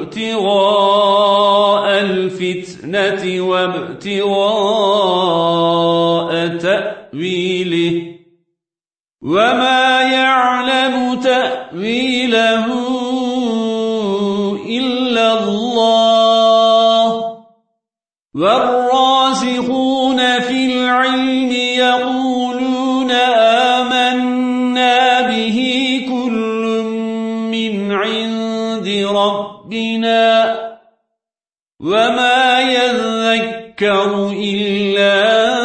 ابتغاء الفتنة وابتغاء تأويله. وما يعلم تأويله إلا الله. والراسخون في العلم يقولون آمنا به كل عند ربنا وما يذكر إلا